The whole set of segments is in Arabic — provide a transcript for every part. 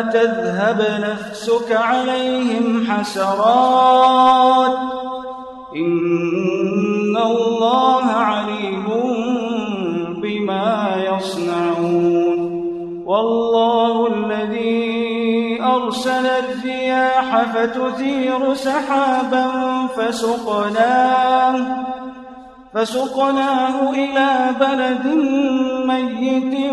تذهب نفسك عليهم حسرات. إن الله عليم بما يصنعون. والله الذي أرسل الرياح فتثير سحابا فسقناه فسقناه إلى بلد ميت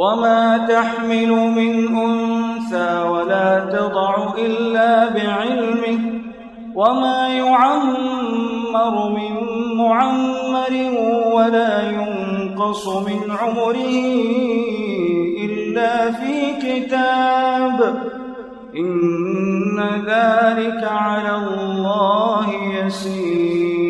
وما تحمل من أنثى ولا تضع إلا بعلمه وما يعمر من معمر ولا ينقص من عمره إلا في كتاب إن ذلك على الله يسير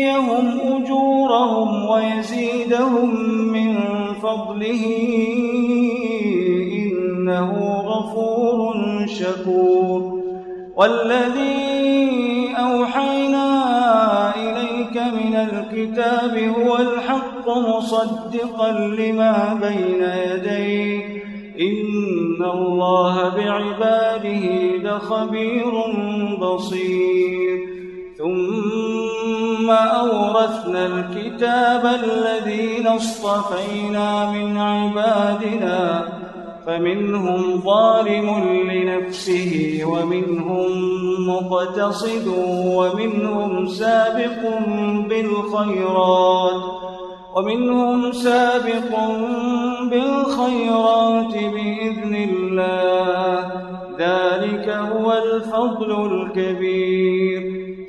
ليوفيهم أجورهم ويزيدهم من فضله إنه غفور شكور والذي أوحينا إليك من الكتاب هو الحق مصدقا لما بين يديه إن الله بعباده لخبير بصير أورثنا الكتاب الذين اصطفينا من عبادنا فمنهم ظالم لنفسه ومنهم مقتصد ومنهم سابق بالخيرات ومنهم سابق بالخيرات بإذن الله. ذلك هو الفضل الكبير.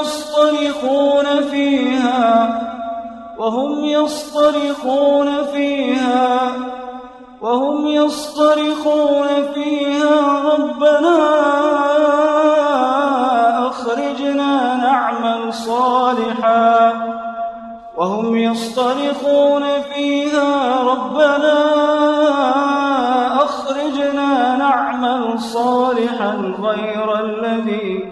يصطرخون فيها وهم يصطرخون فيها وهم يصطرخون فيها. ربنا أخرجنا نعمل صالحا. وهم يصطرخون فيها. ربنا أخرجنا نعمل صالحا غير الذي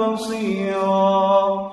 بصيراً